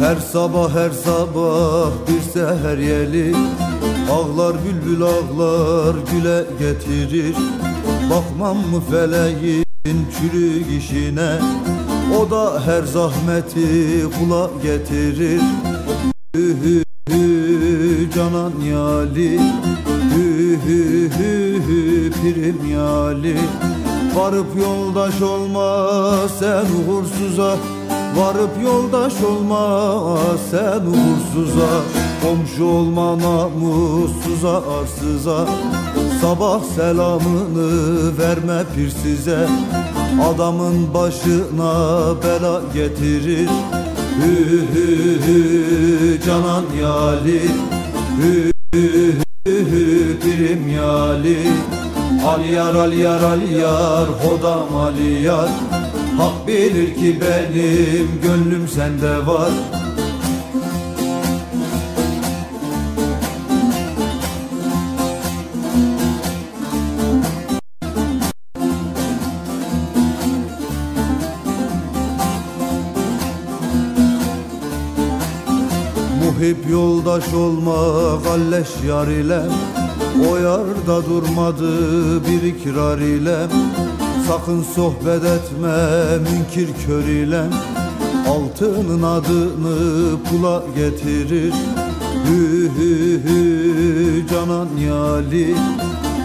Her sabah her sabah bir seher yeli Ağlar bülbül ağlar güle getirir. Bakmam mı feleğin çürük işine? O da her zahmeti kula getirir. Hü hü hü canan yali. Hü hü hü hü pirim yali. Varıp yoldaş olma sen uğursuza Varıp yoldaş olma sen uğursuza Komşu olma namussuza arsıza. Sabah selamını verme bir size Adamın başına bela getirir. Hü hü hü canan yali Hü hü hü pirim yali. Aliyar aliyar aliyar hodam aliyar Hak bilir ki benim gönlüm sende var. Muhip yoldaş olma galleş yar ile O yarda durmadı bir ikrar ile Sakın sohbet etme münkir kör ile. Altının adını pula getirir. Hü hü hü canan yali.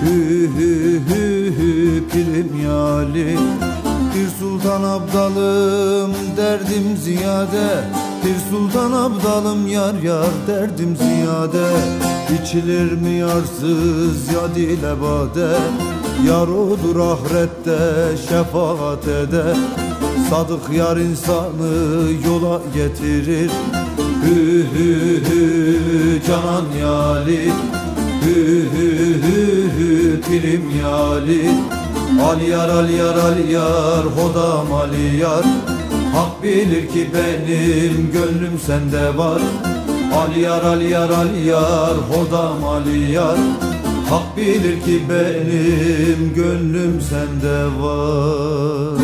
Hü hü hü hü pirim yali. Bir sultan abdalım derdim ziyade. Bir sultan abdalım yar yar derdim ziyade. İçilir mi yarsız ya dile bade Yar odur ahirette şefaat eder. Sadık yar insanı yola getirir. Hü hü hü canan yali. Hü hü hü hü pirim yali. Aliyar aliyar aliyar hodam aliyar Hak bilir ki benim gönlüm sende var. Aliyar aliyar aliyar hodam aliyar Hak bilir ki benim gönlüm sende var